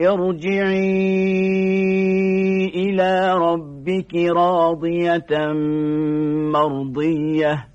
ارجعي إلى ربك راضية مرضية.